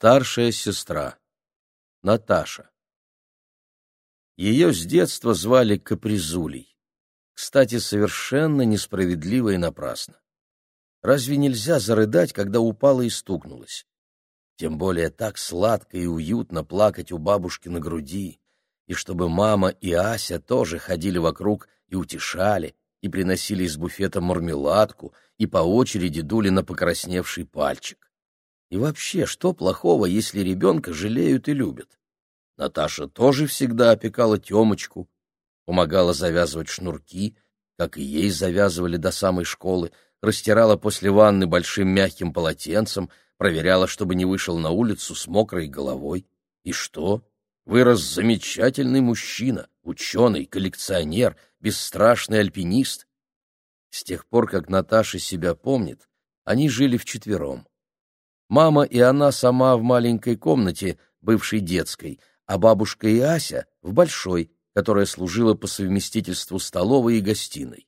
Старшая сестра. Наташа. Ее с детства звали Капризулей. Кстати, совершенно несправедливо и напрасно. Разве нельзя зарыдать, когда упала и стукнулась? Тем более так сладко и уютно плакать у бабушки на груди, и чтобы мама и Ася тоже ходили вокруг и утешали, и приносили из буфета мармеладку, и по очереди дули на покрасневший пальчик. И вообще, что плохого, если ребенка жалеют и любят? Наташа тоже всегда опекала Темочку, помогала завязывать шнурки, как и ей завязывали до самой школы, растирала после ванны большим мягким полотенцем, проверяла, чтобы не вышел на улицу с мокрой головой. И что? Вырос замечательный мужчина, ученый, коллекционер, бесстрашный альпинист. С тех пор, как Наташа себя помнит, они жили вчетвером. Мама и она сама в маленькой комнате, бывшей детской, а бабушка и Ася в большой, которая служила по совместительству столовой и гостиной.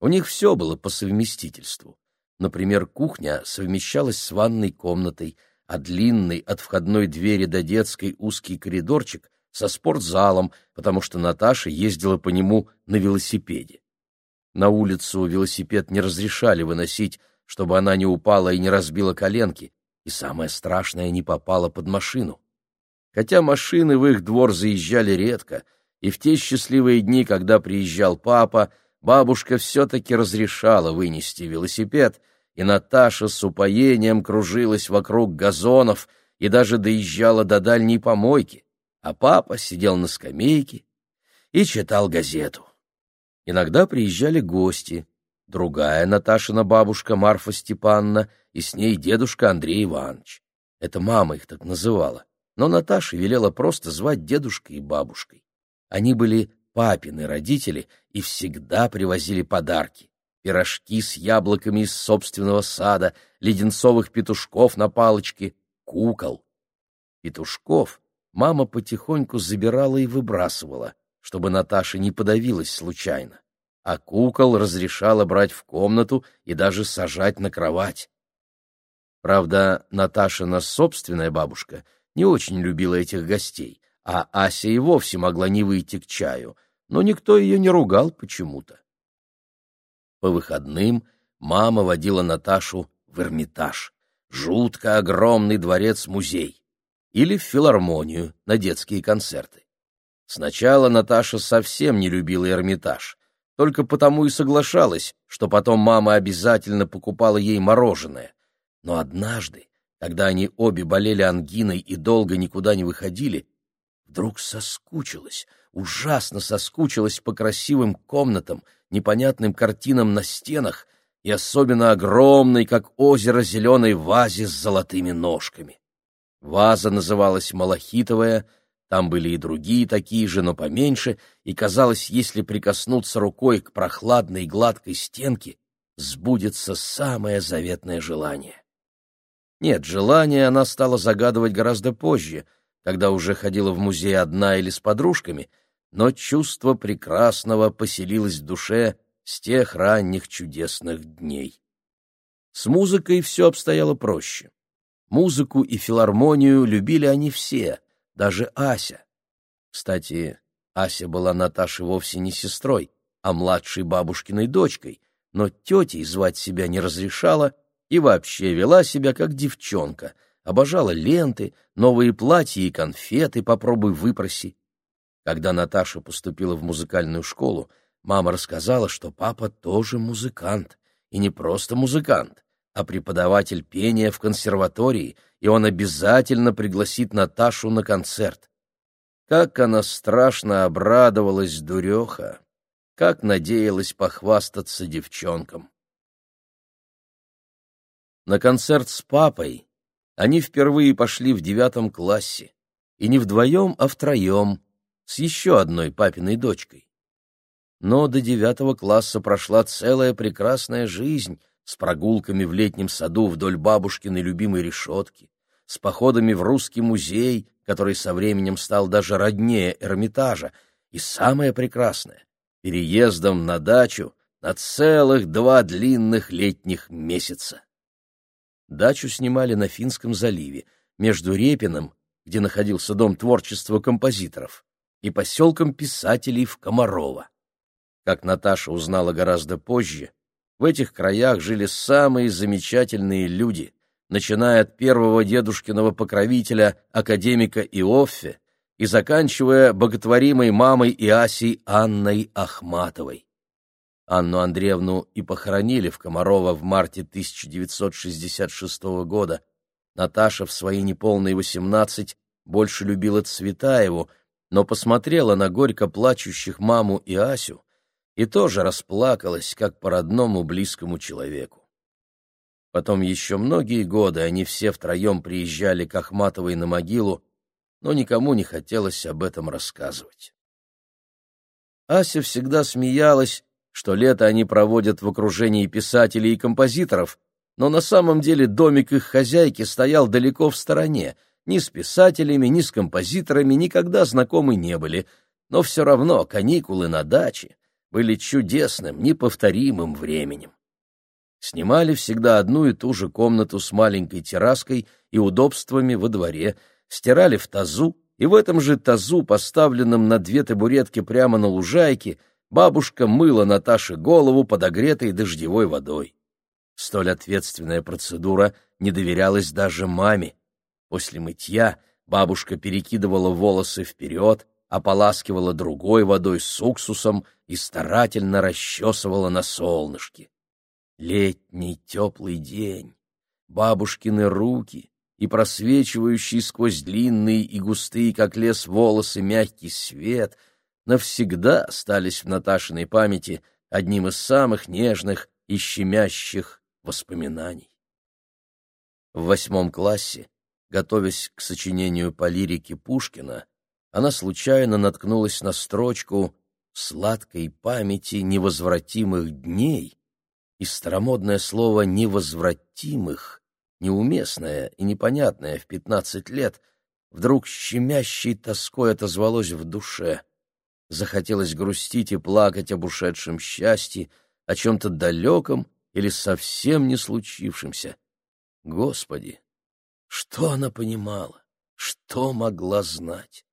У них все было по совместительству. Например, кухня совмещалась с ванной комнатой, а длинный от входной двери до детской узкий коридорчик со спортзалом, потому что Наташа ездила по нему на велосипеде. На улицу велосипед не разрешали выносить, чтобы она не упала и не разбила коленки, и самое страшное, не попала под машину. Хотя машины в их двор заезжали редко, и в те счастливые дни, когда приезжал папа, бабушка все-таки разрешала вынести велосипед, и Наташа с упоением кружилась вокруг газонов и даже доезжала до дальней помойки, а папа сидел на скамейке и читал газету. Иногда приезжали гости, другая Наташина бабушка Марфа Степанна и с ней дедушка Андрей Иванович. Это мама их так называла, но Наташа велела просто звать дедушкой и бабушкой. Они были папины родители и всегда привозили подарки. Пирожки с яблоками из собственного сада, леденцовых петушков на палочке, кукол. Петушков мама потихоньку забирала и выбрасывала, чтобы Наташа не подавилась случайно, а кукол разрешала брать в комнату и даже сажать на кровать. Правда, Наташина собственная бабушка не очень любила этих гостей, а Ася и вовсе могла не выйти к чаю, но никто ее не ругал почему-то. По выходным мама водила Наташу в Эрмитаж, жутко огромный дворец-музей, или в филармонию на детские концерты. Сначала Наташа совсем не любила Эрмитаж, только потому и соглашалась, что потом мама обязательно покупала ей мороженое. Но однажды, когда они обе болели ангиной и долго никуда не выходили, вдруг соскучилась, ужасно соскучилась по красивым комнатам, непонятным картинам на стенах и особенно огромной, как озеро, зеленой вазе с золотыми ножками. Ваза называлась «Малахитовая», там были и другие такие же, но поменьше, и казалось, если прикоснуться рукой к прохладной гладкой стенке, сбудется самое заветное желание. Нет, желание она стала загадывать гораздо позже, когда уже ходила в музей одна или с подружками, но чувство прекрасного поселилось в душе с тех ранних чудесных дней. С музыкой все обстояло проще. Музыку и филармонию любили они все, даже Ася. Кстати, Ася была Наташе вовсе не сестрой, а младшей бабушкиной дочкой, но тетей звать себя не разрешала и вообще вела себя как девчонка, обожала ленты, новые платья и конфеты, попробуй выпроси. Когда Наташа поступила в музыкальную школу, мама рассказала, что папа тоже музыкант, и не просто музыкант, а преподаватель пения в консерватории, и он обязательно пригласит Наташу на концерт. Как она страшно обрадовалась, дуреха! Как надеялась похвастаться девчонкам! На концерт с папой они впервые пошли в девятом классе, и не вдвоем, а втроем, с еще одной папиной дочкой. Но до девятого класса прошла целая прекрасная жизнь с прогулками в летнем саду вдоль бабушкиной любимой решетки, с походами в русский музей, который со временем стал даже роднее Эрмитажа, и самое прекрасное — переездом на дачу на целых два длинных летних месяца. Дачу снимали на Финском заливе, между Репиным, где находился Дом творчества композиторов, и поселком писателей в Комарово. Как Наташа узнала гораздо позже, в этих краях жили самые замечательные люди, начиная от первого дедушкиного покровителя, академика Иоффе, и заканчивая боготворимой мамой Иасей Анной Ахматовой. Анну Андреевну и похоронили в Комарово в марте 1966 года. Наташа в свои неполные восемнадцать больше любила Цветаеву, но посмотрела на горько плачущих маму и Асю и тоже расплакалась, как по родному близкому человеку. Потом еще многие годы они все втроем приезжали к Ахматовой на могилу, но никому не хотелось об этом рассказывать. Ася всегда смеялась, что лето они проводят в окружении писателей и композиторов, но на самом деле домик их хозяйки стоял далеко в стороне, ни с писателями, ни с композиторами никогда знакомы не были, но все равно каникулы на даче были чудесным, неповторимым временем. Снимали всегда одну и ту же комнату с маленькой терраской и удобствами во дворе, стирали в тазу, и в этом же тазу, поставленном на две табуретки прямо на лужайке, бабушка мыла Наташе голову подогретой дождевой водой. Столь ответственная процедура не доверялась даже маме. После мытья бабушка перекидывала волосы вперед, ополаскивала другой водой с уксусом и старательно расчесывала на солнышке. Летний теплый день, бабушкины руки и просвечивающий сквозь длинные и густые, как лес, волосы мягкий свет — навсегда остались в Наташиной памяти одним из самых нежных и щемящих воспоминаний. В восьмом классе, готовясь к сочинению по лирике Пушкина, она случайно наткнулась на строчку «сладкой памяти невозвратимых дней», и старомодное слово «невозвратимых», неуместное и непонятное в пятнадцать лет, вдруг щемящей тоской отозвалось в душе. Захотелось грустить и плакать об ушедшем счастье, о чем-то далеком или совсем не случившемся. Господи, что она понимала, что могла знать?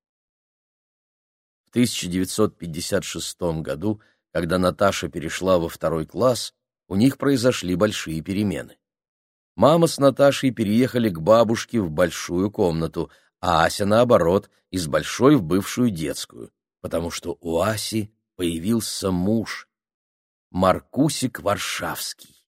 В 1956 году, когда Наташа перешла во второй класс, у них произошли большие перемены. Мама с Наташей переехали к бабушке в большую комнату, а Ася, наоборот, из большой в бывшую детскую потому что у Аси появился муж, Маркусик Варшавский.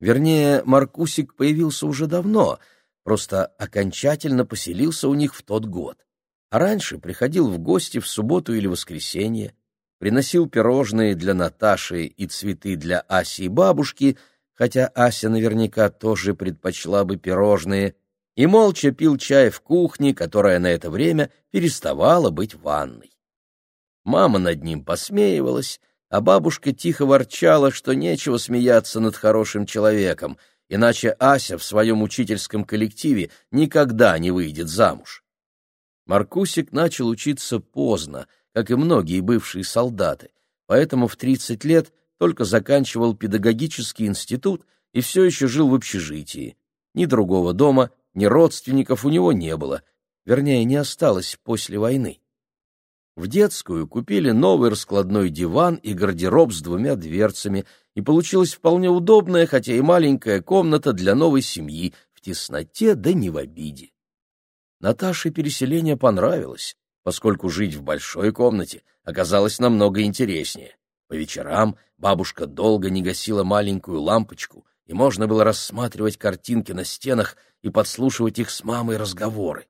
Вернее, Маркусик появился уже давно, просто окончательно поселился у них в тот год. Раньше приходил в гости в субботу или воскресенье, приносил пирожные для Наташи и цветы для Аси и бабушки, хотя Ася наверняка тоже предпочла бы пирожные, и молча пил чай в кухне, которая на это время переставала быть ванной. Мама над ним посмеивалась, а бабушка тихо ворчала, что нечего смеяться над хорошим человеком, иначе Ася в своем учительском коллективе никогда не выйдет замуж. Маркусик начал учиться поздно, как и многие бывшие солдаты, поэтому в 30 лет только заканчивал педагогический институт и все еще жил в общежитии. Ни другого дома, ни родственников у него не было, вернее, не осталось после войны. В детскую купили новый раскладной диван и гардероб с двумя дверцами, и получилась вполне удобная, хотя и маленькая комната для новой семьи, в тесноте да не в обиде. Наташе переселение понравилось, поскольку жить в большой комнате оказалось намного интереснее. По вечерам бабушка долго не гасила маленькую лампочку, и можно было рассматривать картинки на стенах и подслушивать их с мамой разговоры.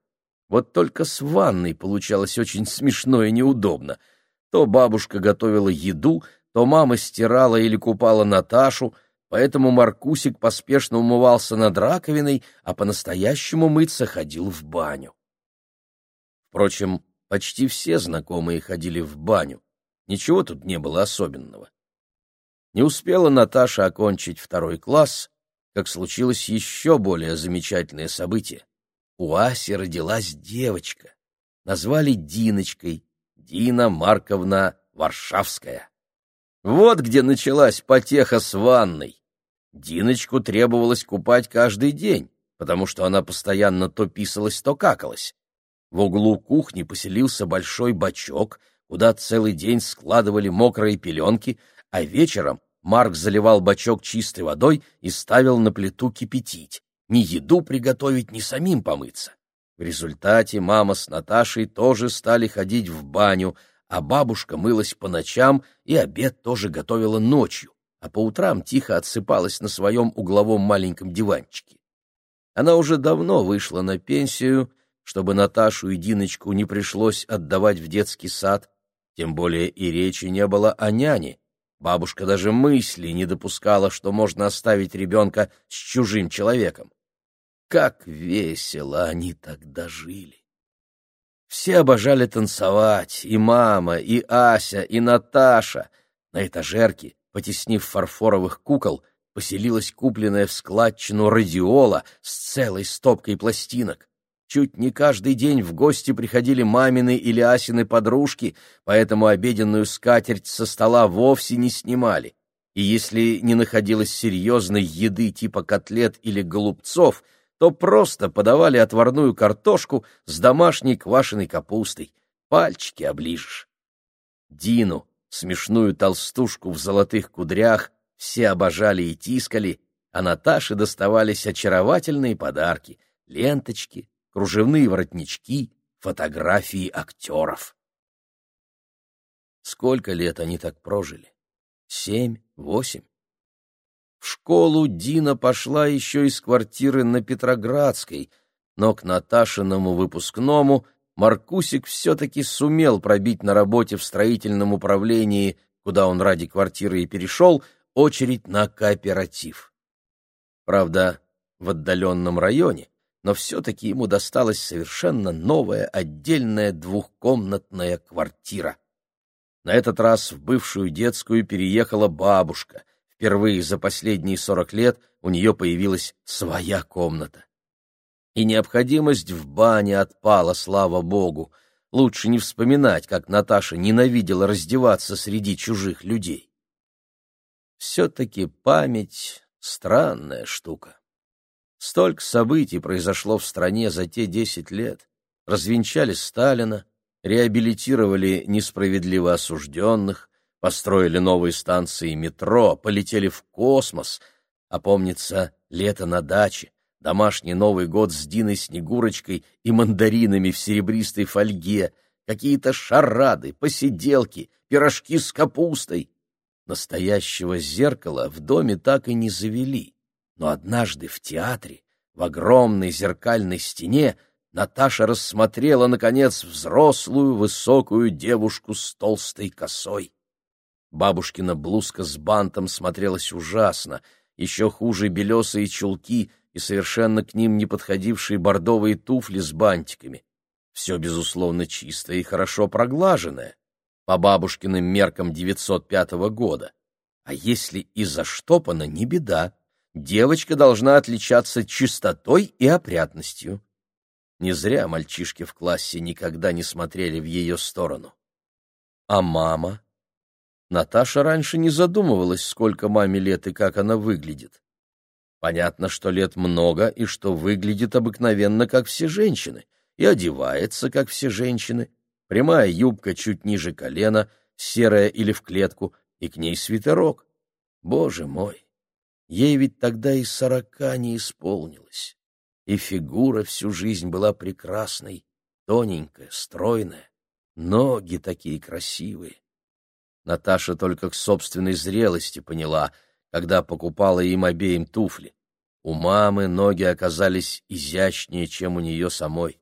Вот только с ванной получалось очень смешно и неудобно. То бабушка готовила еду, то мама стирала или купала Наташу, поэтому Маркусик поспешно умывался над раковиной, а по-настоящему мыться ходил в баню. Впрочем, почти все знакомые ходили в баню. Ничего тут не было особенного. Не успела Наташа окончить второй класс, как случилось еще более замечательное событие у Аси родилась девочка. Назвали Диночкой, Дина Марковна Варшавская. Вот где началась потеха с ванной. Диночку требовалось купать каждый день, потому что она постоянно то писалась, то какалась. В углу кухни поселился большой бачок, куда целый день складывали мокрые пеленки, а вечером Марк заливал бачок чистой водой и ставил на плиту кипятить. Ни еду приготовить, ни самим помыться. В результате мама с Наташей тоже стали ходить в баню, а бабушка мылась по ночам и обед тоже готовила ночью, а по утрам тихо отсыпалась на своем угловом маленьком диванчике. Она уже давно вышла на пенсию, чтобы Наташу и Диночку не пришлось отдавать в детский сад, тем более и речи не было о няне. Бабушка даже мысли не допускала, что можно оставить ребенка с чужим человеком. Как весело они тогда жили! Все обожали танцевать, и мама, и Ася, и Наташа. На этажерке, потеснив фарфоровых кукол, поселилась купленная в складчину радиола с целой стопкой пластинок. Чуть не каждый день в гости приходили мамины или Асины подружки, поэтому обеденную скатерть со стола вовсе не снимали. И если не находилось серьезной еды типа котлет или голубцов — то просто подавали отварную картошку с домашней квашеной капустой. Пальчики оближешь. Дину, смешную толстушку в золотых кудрях, все обожали и тискали, а Наташе доставались очаровательные подарки — ленточки, кружевные воротнички, фотографии актеров. Сколько лет они так прожили? Семь, восемь? В школу Дина пошла еще из квартиры на Петроградской, но к Наташиному выпускному Маркусик все-таки сумел пробить на работе в строительном управлении, куда он ради квартиры и перешел, очередь на кооператив. Правда, в отдаленном районе, но все-таки ему досталась совершенно новая отдельная двухкомнатная квартира. На этот раз в бывшую детскую переехала бабушка, Впервые за последние сорок лет у нее появилась своя комната. И необходимость в бане отпала, слава богу. Лучше не вспоминать, как Наташа ненавидела раздеваться среди чужих людей. Все-таки память — странная штука. Столько событий произошло в стране за те десять лет. Развенчали Сталина, реабилитировали несправедливо осужденных, построили новые станции метро, полетели в космос, а помнится лето на даче, домашний Новый год с Диной Снегурочкой и мандаринами в серебристой фольге, какие-то шарады, посиделки, пирожки с капустой. Настоящего зеркала в доме так и не завели, но однажды в театре, в огромной зеркальной стене, Наташа рассмотрела, наконец, взрослую высокую девушку с толстой косой. Бабушкина блузка с бантом смотрелась ужасно, еще хуже белесые чулки и совершенно к ним не подходившие бордовые туфли с бантиками. Все, безусловно, чистое и хорошо проглаженное, по бабушкиным меркам 905 года. А если и заштопано, не беда. Девочка должна отличаться чистотой и опрятностью. Не зря мальчишки в классе никогда не смотрели в ее сторону. А мама? Наташа раньше не задумывалась, сколько маме лет и как она выглядит. Понятно, что лет много и что выглядит обыкновенно, как все женщины, и одевается, как все женщины. Прямая юбка чуть ниже колена, серая или в клетку, и к ней свитерок. Боже мой! Ей ведь тогда и сорока не исполнилось. И фигура всю жизнь была прекрасной, тоненькая, стройная, ноги такие красивые. Наташа только к собственной зрелости поняла, когда покупала им обеим туфли. У мамы ноги оказались изящнее, чем у нее самой.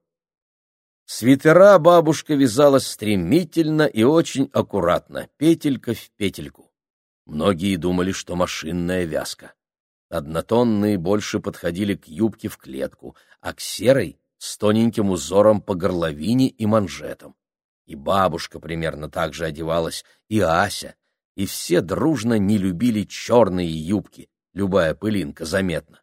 Свитера бабушка вязала стремительно и очень аккуратно, петелька в петельку. Многие думали, что машинная вязка. Однотонные больше подходили к юбке в клетку, а к серой — с тоненьким узором по горловине и манжетам и бабушка примерно так же одевалась, и Ася, и все дружно не любили черные юбки, любая пылинка заметна.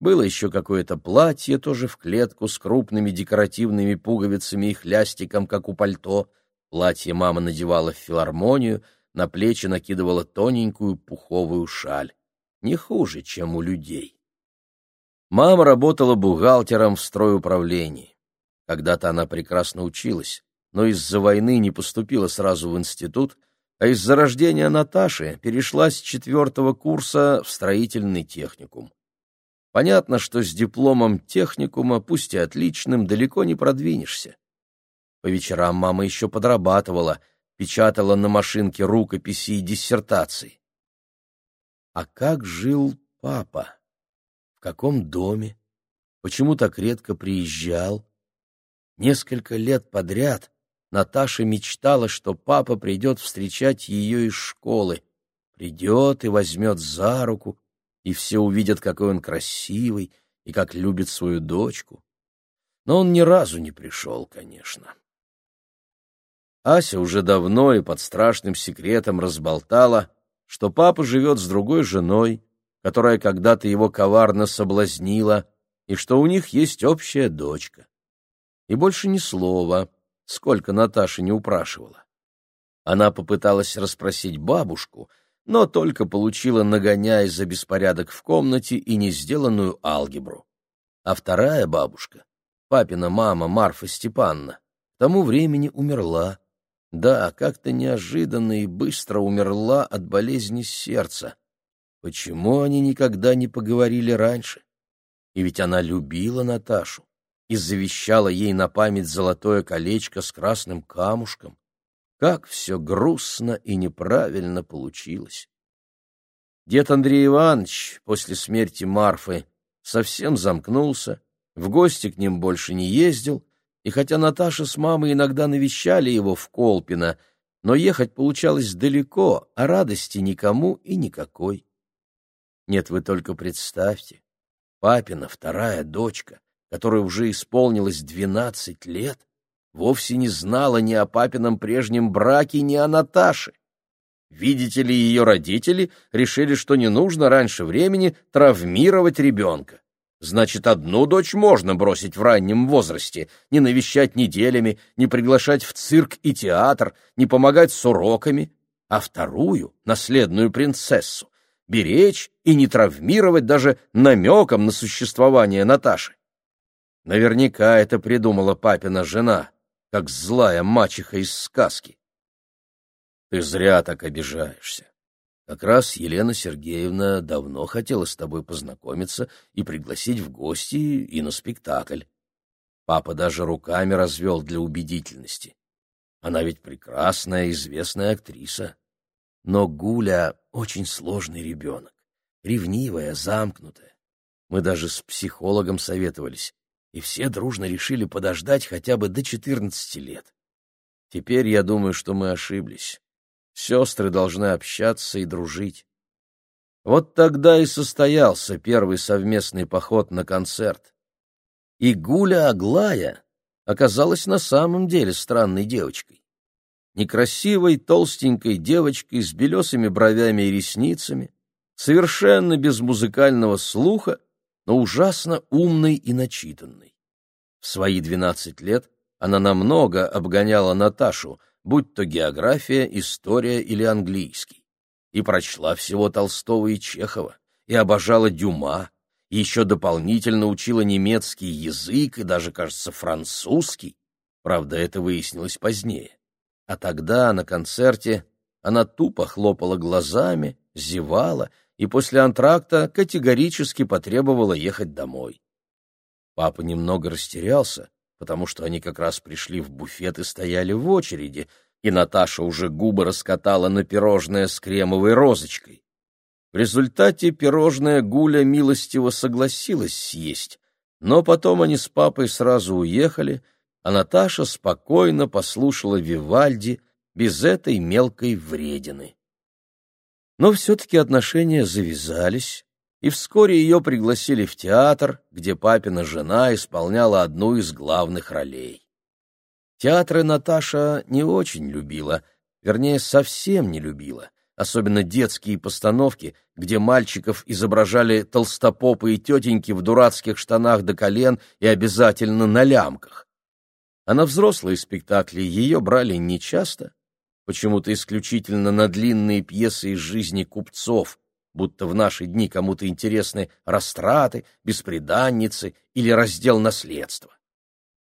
Было еще какое-то платье, тоже в клетку, с крупными декоративными пуговицами и хлястиком, как у пальто. Платье мама надевала в филармонию, на плечи накидывала тоненькую пуховую шаль. Не хуже, чем у людей. Мама работала бухгалтером в стройуправлении. Когда-то она прекрасно училась, но из-за войны не поступила сразу в институт, а из-за рождения Наташи перешла с четвертого курса в строительный техникум. Понятно, что с дипломом техникума, пусть и отличным, далеко не продвинешься. По вечерам мама еще подрабатывала, печатала на машинке рукописи и диссертации. А как жил папа? В каком доме? Почему так редко приезжал? Несколько лет подряд Наташа мечтала, что папа придет встречать ее из школы. Придет и возьмет за руку, и все увидят, какой он красивый и как любит свою дочку. Но он ни разу не пришел, конечно. Ася уже давно и под страшным секретом разболтала, что папа живет с другой женой, которая когда-то его коварно соблазнила, и что у них есть общая дочка. И больше ни слова, сколько Наташа не упрашивала. Она попыталась расспросить бабушку, но только получила нагоняя за беспорядок в комнате и не сделанную алгебру. А вторая бабушка, папина мама Марфа Степанна, к тому времени умерла, да, как-то неожиданно и быстро умерла от болезни сердца. Почему они никогда не поговорили раньше? И ведь она любила Наташу и завещала ей на память золотое колечко с красным камушком. Как все грустно и неправильно получилось. Дед Андрей Иванович после смерти Марфы совсем замкнулся, в гости к ним больше не ездил, и хотя Наташа с мамой иногда навещали его в Колпино, но ехать получалось далеко, а радости никому и никакой. Нет, вы только представьте, папина вторая дочка, которой уже исполнилось двенадцать лет, вовсе не знала ни о папином прежнем браке, ни о Наташе. Видите ли, ее родители решили, что не нужно раньше времени травмировать ребенка. Значит, одну дочь можно бросить в раннем возрасте, не навещать неделями, не приглашать в цирк и театр, не помогать с уроками, а вторую, наследную принцессу, беречь и не травмировать даже намеком на существование Наташи. Наверняка это придумала папина жена, как злая мачеха из сказки. Ты зря так обижаешься. Как раз Елена Сергеевна давно хотела с тобой познакомиться и пригласить в гости и на спектакль. Папа даже руками развел для убедительности. Она ведь прекрасная, известная актриса. Но Гуля очень сложный ребенок, ревнивая, замкнутая. Мы даже с психологом советовались, и все дружно решили подождать хотя бы до четырнадцати лет. Теперь я думаю, что мы ошиблись. Сестры должны общаться и дружить. Вот тогда и состоялся первый совместный поход на концерт. И Гуля Аглая оказалась на самом деле странной девочкой. Некрасивой, толстенькой девочкой с белесыми бровями и ресницами, совершенно без музыкального слуха, но ужасно умной и начитанной. В свои двенадцать лет она намного обгоняла Наташу, будь то география, история или английский, и прочла всего Толстого и Чехова, и обожала Дюма, и еще дополнительно учила немецкий язык и даже, кажется, французский. Правда, это выяснилось позднее. А тогда на концерте она тупо хлопала глазами, зевала и после антракта категорически потребовала ехать домой. Папа немного растерялся, потому что они как раз пришли в буфет и стояли в очереди, и Наташа уже губы раскатала на пирожное с кремовой розочкой. В результате пирожное Гуля милостиво согласилась съесть, но потом они с папой сразу уехали, а Наташа спокойно послушала Вивальди без этой мелкой вредины. Но все-таки отношения завязались, и вскоре ее пригласили в театр, где папина жена исполняла одну из главных ролей. Театры Наташа не очень любила, вернее, совсем не любила, особенно детские постановки, где мальчиков изображали толстопопы и тетеньки в дурацких штанах до колен и обязательно на лямках. А на взрослые спектакли ее брали нечасто, почему-то исключительно на длинные пьесы из жизни купцов, будто в наши дни кому-то интересны растраты, бесприданницы или раздел наследства.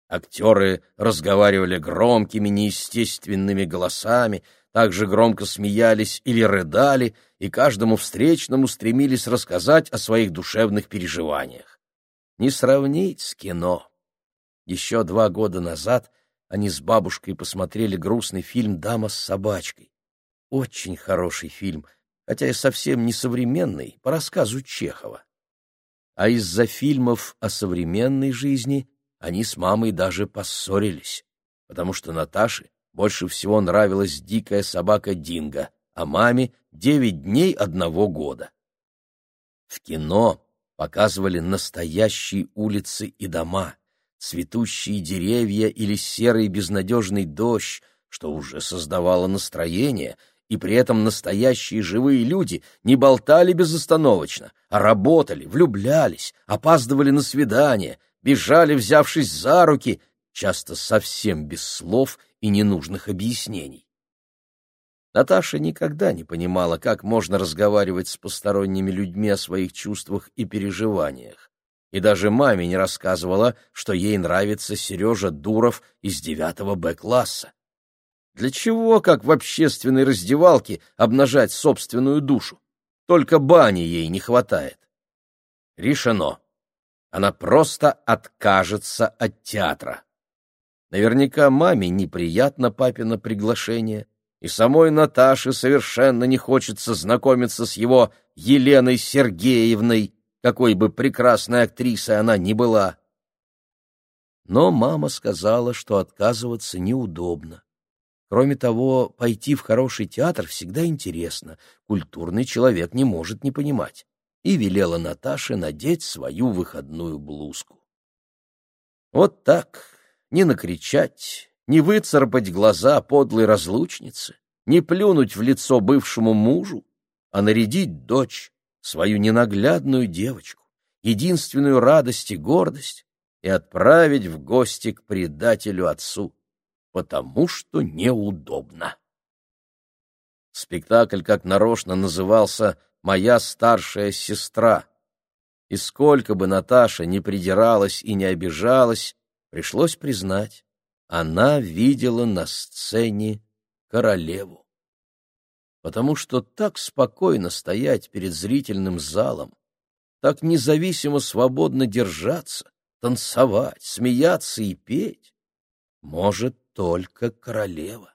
Актеры разговаривали громкими, неестественными голосами, также громко смеялись или рыдали, и каждому встречному стремились рассказать о своих душевных переживаниях. Не сравнить с кино. Еще два года назад они с бабушкой посмотрели грустный фильм «Дама с собачкой». Очень хороший фильм, хотя и совсем не современный, по рассказу Чехова. А из-за фильмов о современной жизни они с мамой даже поссорились, потому что Наташе больше всего нравилась дикая собака Динго, а маме — девять дней одного года. В кино показывали настоящие улицы и дома, цветущие деревья или серый безнадежный дождь, что уже создавало настроение, и при этом настоящие живые люди не болтали безостановочно, а работали, влюблялись, опаздывали на свидания, бежали, взявшись за руки, часто совсем без слов и ненужных объяснений. Наташа никогда не понимала, как можно разговаривать с посторонними людьми о своих чувствах и переживаниях. И даже маме не рассказывала, что ей нравится Сережа Дуров из девятого Б-класса. Для чего, как в общественной раздевалке, обнажать собственную душу? Только бани ей не хватает. Решено. Она просто откажется от театра. Наверняка маме неприятно папино приглашение, и самой Наташе совершенно не хочется знакомиться с его Еленой Сергеевной, какой бы прекрасной актрисой она ни была. Но мама сказала, что отказываться неудобно. Кроме того, пойти в хороший театр всегда интересно, культурный человек не может не понимать и велела Наташе надеть свою выходную блузку. Вот так, не накричать, не выцарапать глаза подлой разлучницы, не плюнуть в лицо бывшему мужу, а нарядить дочь, свою ненаглядную девочку, единственную радость и гордость, и отправить в гости к предателю отцу, потому что неудобно. Спектакль как нарочно назывался моя старшая сестра. И сколько бы Наташа не придиралась и не обижалась, пришлось признать, она видела на сцене королеву. Потому что так спокойно стоять перед зрительным залом, так независимо свободно держаться, танцевать, смеяться и петь, может только королева.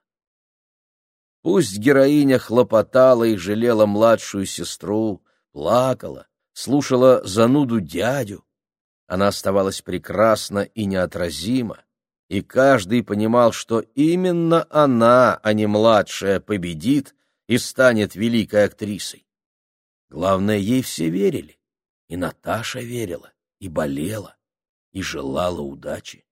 Пусть героиня хлопотала и жалела младшую сестру, плакала, слушала зануду дядю, она оставалась прекрасна и неотразима, и каждый понимал, что именно она, а не младшая, победит и станет великой актрисой. Главное, ей все верили, и Наташа верила, и болела, и желала удачи.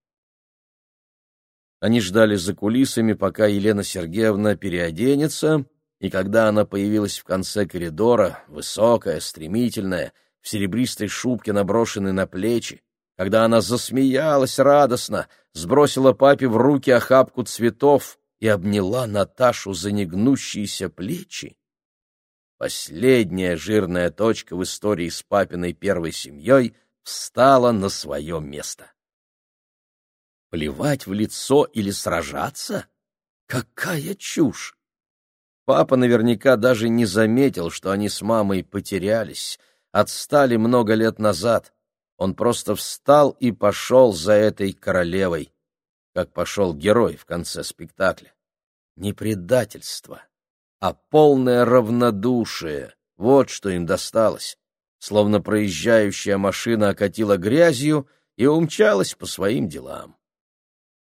Они ждали за кулисами, пока Елена Сергеевна переоденется, и когда она появилась в конце коридора, высокая, стремительная, в серебристой шубке, наброшенной на плечи, когда она засмеялась радостно, сбросила папе в руки охапку цветов и обняла Наташу за негнущиеся плечи, последняя жирная точка в истории с папиной первой семьей встала на свое место. Плевать в лицо или сражаться? Какая чушь! Папа наверняка даже не заметил, что они с мамой потерялись, отстали много лет назад. Он просто встал и пошел за этой королевой, как пошел герой в конце спектакля. Не предательство, а полное равнодушие — вот что им досталось. Словно проезжающая машина окатила грязью и умчалась по своим делам.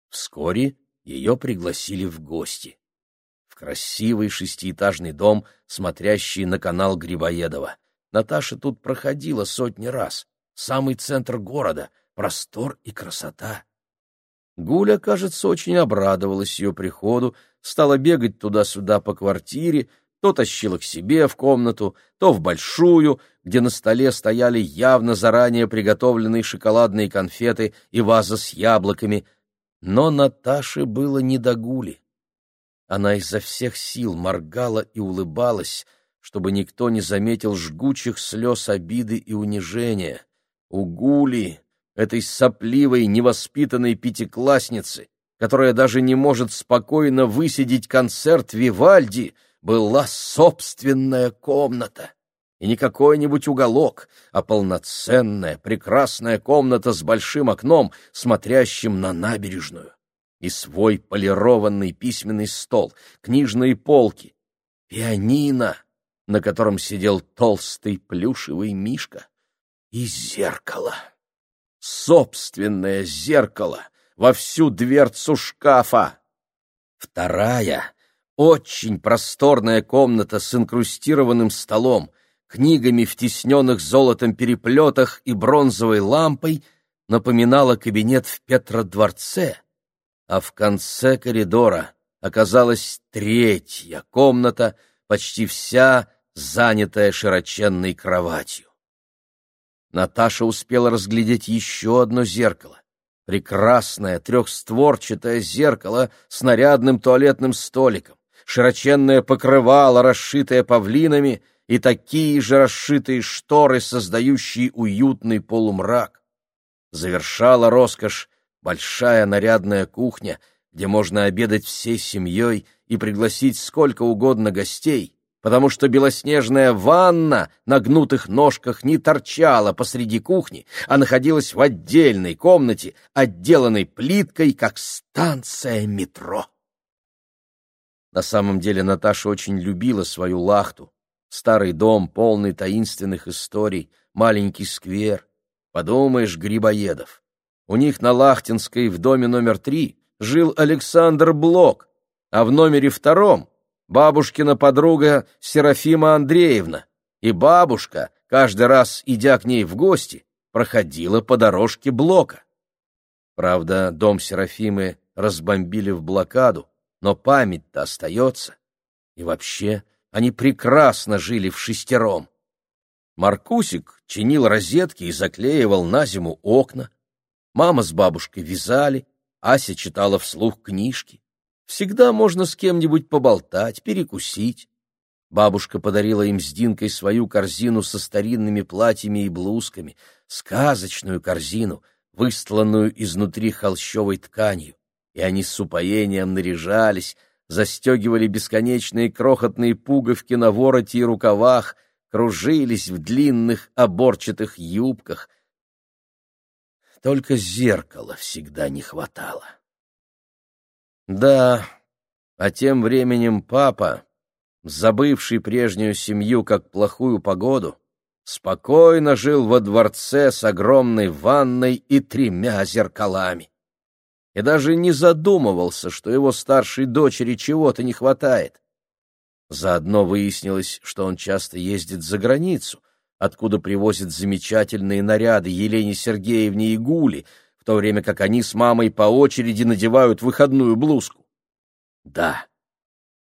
Вскоре ее пригласили в гости. В красивый шестиэтажный дом, смотрящий на канал Грибоедова. Наташа тут проходила сотни раз. Самый центр города, простор и красота. Гуля, кажется, очень обрадовалась ее приходу, стала бегать туда-сюда по квартире, то тащила к себе в комнату, то в большую, где на столе стояли явно заранее приготовленные шоколадные конфеты и ваза с яблоками — но Наташе было не до гули. Она изо всех сил моргала и улыбалась, чтобы никто не заметил жгучих слез обиды и унижения. У Гули, этой сопливой, невоспитанной пятиклассницы, которая даже не может спокойно высидеть концерт Вивальди, была собственная комната. И не какой-нибудь уголок, а полноценная, прекрасная комната с большим окном, смотрящим на набережную. И свой полированный письменный стол, книжные полки, пианино, на котором сидел толстый плюшевый мишка, и зеркало. Собственное зеркало во всю дверцу шкафа. Вторая, очень просторная комната с инкрустированным столом, книгами в тисненных золотом переплетах и бронзовой лампой напоминала кабинет в Петродворце, а в конце коридора оказалась третья комната, почти вся занятая широченной кроватью. Наташа успела разглядеть еще одно зеркало. Прекрасное трехстворчатое зеркало с нарядным туалетным столиком, широченное покрывало, расшитое павлинами, и такие же расшитые шторы, создающие уютный полумрак. Завершала роскошь большая нарядная кухня, где можно обедать всей семьей и пригласить сколько угодно гостей, потому что белоснежная ванна на гнутых ножках не торчала посреди кухни, а находилась в отдельной комнате, отделанной плиткой, как станция метро. На самом деле Наташа очень любила свою лахту. Старый дом, полный таинственных историй, маленький сквер. Подумаешь, Грибоедов. У них на Лахтинской в доме номер три жил Александр Блок, а в номере втором бабушкина подруга Серафима Андреевна, и бабушка, каждый раз идя к ней в гости, проходила по дорожке блока. Правда, дом Серафимы разбомбили в блокаду, но память-то остается. И вообще, они прекрасно жили в шестером. Маркусик чинил розетки и заклеивал на зиму окна. Мама с бабушкой вязали, Ася читала вслух книжки. Всегда можно с кем-нибудь поболтать, перекусить. Бабушка подарила им с Динкой свою корзину со старинными платьями и блузками, сказочную корзину, выстланную изнутри холщовой тканью. И они с упоением наряжались, застегивали бесконечные крохотные пуговки на вороте и рукавах, кружились в длинных оборчатых юбках. Только зеркала всегда не хватало. Да, а тем временем папа, забывший прежнюю семью как плохую погоду, спокойно жил во дворце с огромной ванной и тремя зеркалами. И даже не задумывался, что его старшей дочери чего-то не хватает. Заодно выяснилось, что он часто ездит за границу, откуда привозит замечательные наряды Елене Сергеевне и Гуле, то время как они с мамой по очереди надевают выходную блузку. Да,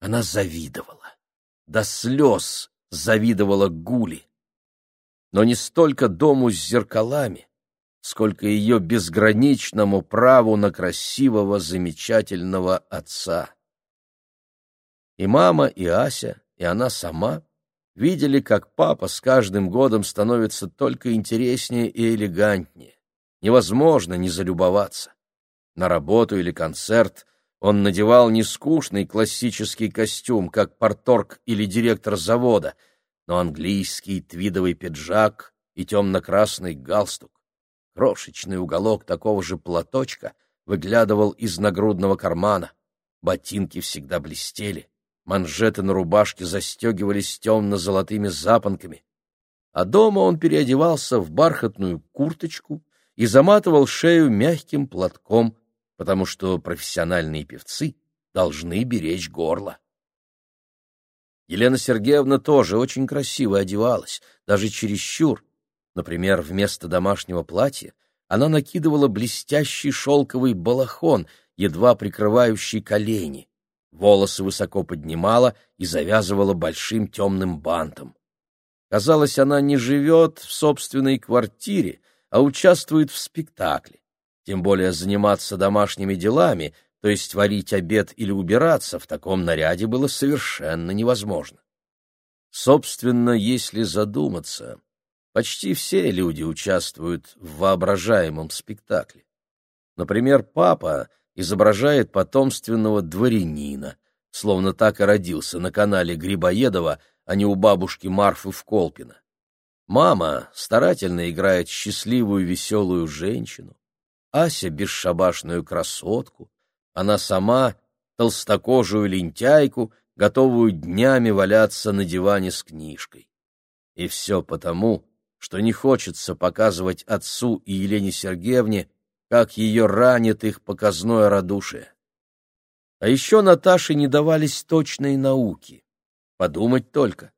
она завидовала, до слез завидовала Гули. Но не столько дому с зеркалами, сколько ее безграничному праву на красивого, замечательного отца. И мама, и Ася, и она сама видели, как папа с каждым годом становится только интереснее и элегантнее невозможно не залюбоваться. На работу или концерт он надевал не скучный классический костюм, как порторг или директор завода, но английский твидовый пиджак и темно-красный галстук. Крошечный уголок такого же платочка выглядывал из нагрудного кармана. Ботинки всегда блестели, манжеты на рубашке застегивались темно-золотыми запонками. А дома он переодевался в бархатную курточку и заматывал шею мягким платком, потому что профессиональные певцы должны беречь горло. Елена Сергеевна тоже очень красиво одевалась, даже чересчур. Например, вместо домашнего платья она накидывала блестящий шелковый балахон, едва прикрывающий колени. Волосы высоко поднимала и завязывала большим темным бантом. Казалось, она не живет в собственной квартире, а участвует в спектакле. Тем более заниматься домашними делами, то есть варить обед или убираться в таком наряде было совершенно невозможно. Собственно, если задуматься, почти все люди участвуют в воображаемом спектакле. Например, папа изображает потомственного дворянина, словно так и родился на канале Грибоедова, а не у бабушки Марфы в Колпино. Мама старательно играет счастливую веселую женщину, Ася — бесшабашную красотку, она сама — толстокожую лентяйку, готовую днями валяться на диване с книжкой. И все потому, что не хочется показывать отцу и Елене Сергеевне, как ее ранит их показное радушие. А еще Наташе не давались точные науки. Подумать только.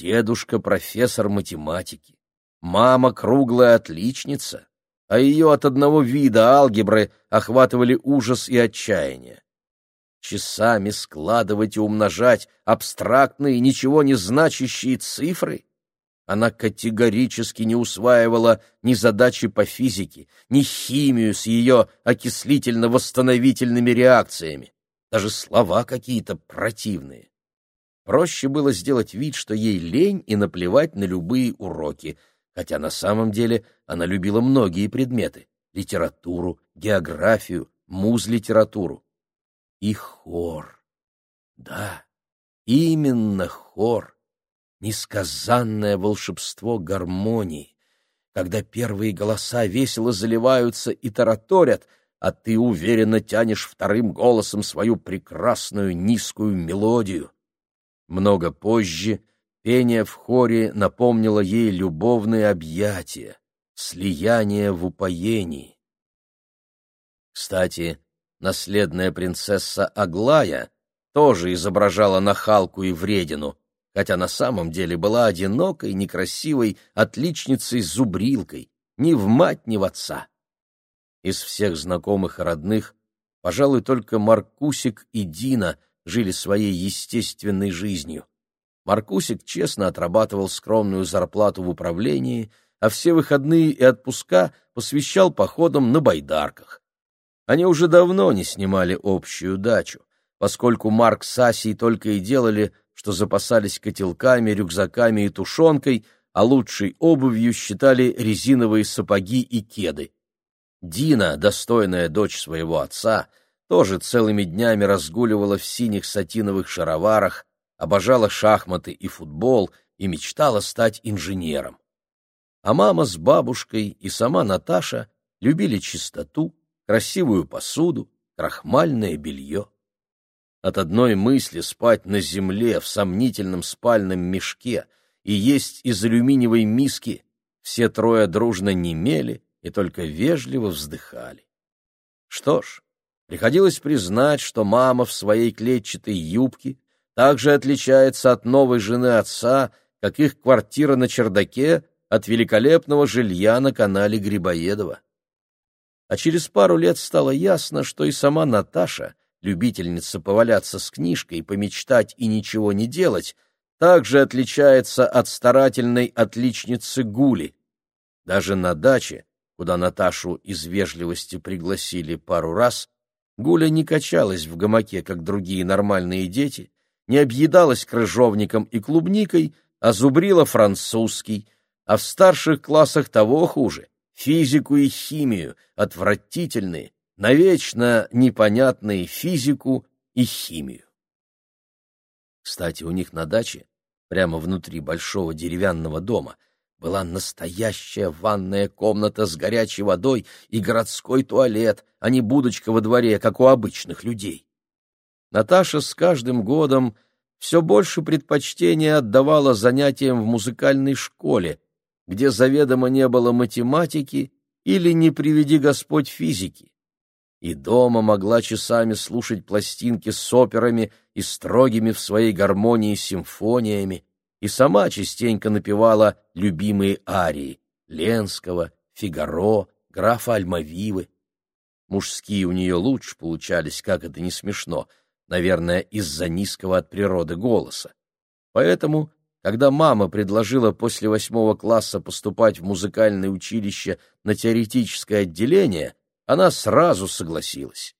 Дедушка — профессор математики, мама — круглая отличница, а ее от одного вида алгебры охватывали ужас и отчаяние. Часами складывать и умножать абстрактные, ничего не значащие цифры? Она категорически не усваивала ни задачи по физике, ни химию с ее окислительно-восстановительными реакциями даже слова какие-то противные. Проще было сделать вид, что ей лень и наплевать на любые уроки, хотя на самом деле она любила многие предметы — литературу, географию, муз-литературу. И хор. Да, именно хор. Несказанное волшебство гармонии, когда первые голоса весело заливаются и тараторят — а ты уверенно тянешь вторым голосом свою прекрасную низкую мелодию. Много позже пение в хоре напомнило ей любовные объятия, слияние в упоении. Кстати, наследная принцесса Аглая тоже изображала нахалку и вредину, хотя на самом деле была одинокой, некрасивой отличницей-зубрилкой, ни в мать, ни в отца. Из всех знакомых и родных, пожалуй, только Маркусик и Дина жили своей естественной жизнью. Маркусик честно отрабатывал скромную зарплату в управлении, а все выходные и отпуска посвящал походам на байдарках. Они уже давно не снимали общую дачу, поскольку Марк с Асей только и делали, что запасались котелками, рюкзаками и тушенкой, а лучшей обувью считали резиновые сапоги и кеды. Дина, достойная дочь своего отца, тоже целыми днями разгуливала в синих сатиновых шароварах, обожала шахматы и футбол и мечтала стать инженером. А мама с бабушкой и сама Наташа любили чистоту, красивую посуду, крахмальное белье. От одной мысли спать на земле в сомнительном спальном мешке и есть из алюминиевой миски все трое дружно немели и только вежливо вздыхали. Что ж, приходилось признать, что мама в своей клетчатой юбке также отличается от новой жены отца, как их квартира на чердаке от великолепного жилья на канале Грибоедова. А через пару лет стало ясно, что и сама Наташа, любительница поваляться с книжкой, помечтать и ничего не делать, также отличается от старательной отличницы Гули. Даже на даче, куда Наташу из вежливости пригласили пару раз, Гуля не качалась в гамаке, как другие нормальные дети, не объедалась крыжовником и клубникой, а зубрила французский, а в старших классах того хуже — физику и химию, отвратительные, навечно непонятные физику и химию. Кстати, у них на даче, прямо внутри большого деревянного дома — была настоящая ванная комната с горячей водой и городской туалет, а не будочка во дворе, как у обычных людей. Наташа с каждым годом все больше предпочтения отдавала занятиям в музыкальной школе, где заведомо не было математики или, не приведи Господь, физики. И дома могла часами слушать пластинки с операми и строгими в своей гармонии симфониями, и сама частенько напевала любимые арии Ленского, Фигаро, графа Альмавивы. Мужские у нее лучше получались, как это не смешно, наверное, из-за низкого от природы голоса. Поэтому, когда мама предложила после восьмого класса поступать в музыкальное училище на теоретическое отделение, она сразу согласилась.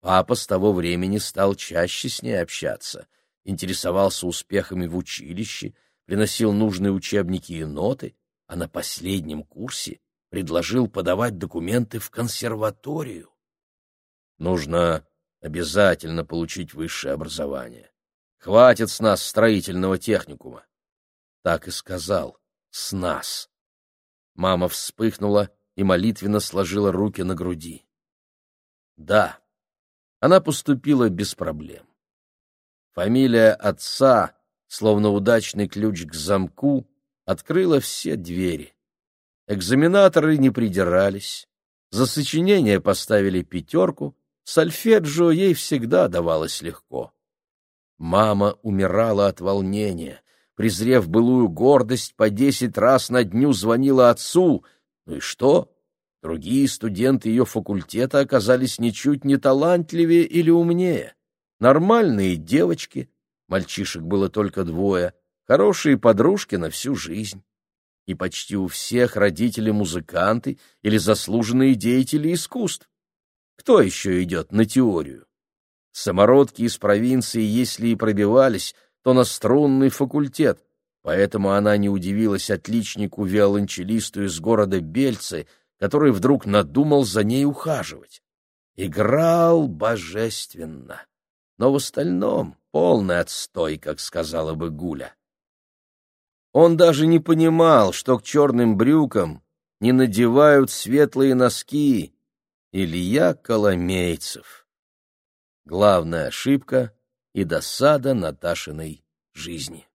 Папа с того времени стал чаще с ней общаться — интересовался успехами в училище, приносил нужные учебники и ноты, а на последнем курсе предложил подавать документы в консерваторию. Нужно обязательно получить высшее образование. Хватит с нас строительного техникума. Так и сказал. С нас. Мама вспыхнула и молитвенно сложила руки на груди. Да, она поступила без проблем. Фамилия отца, словно удачный ключ к замку, открыла все двери. Экзаменаторы не придирались, за сочинение поставили пятерку, сольфеджио ей всегда давалось легко. Мама умирала от волнения, презрев былую гордость, по десять раз на дню звонила отцу. Ну и что? Другие студенты ее факультета оказались ничуть не талантливее или умнее. Нормальные девочки, мальчишек было только двое, хорошие подружки на всю жизнь. И почти у всех родители музыканты или заслуженные деятели искусств. Кто еще идет на теорию? Самородки из провинции, если и пробивались, то на струнный факультет, поэтому она не удивилась отличнику-виолончелисту из города Бельцы, который вдруг надумал за ней ухаживать. Играл божественно, но в остальном полный отстой, как сказала бы Гуля. Он даже не понимал, что к черным брюкам не надевают светлые носки. Илья Коломейцев. Главная ошибка и досада Наташиной жизни.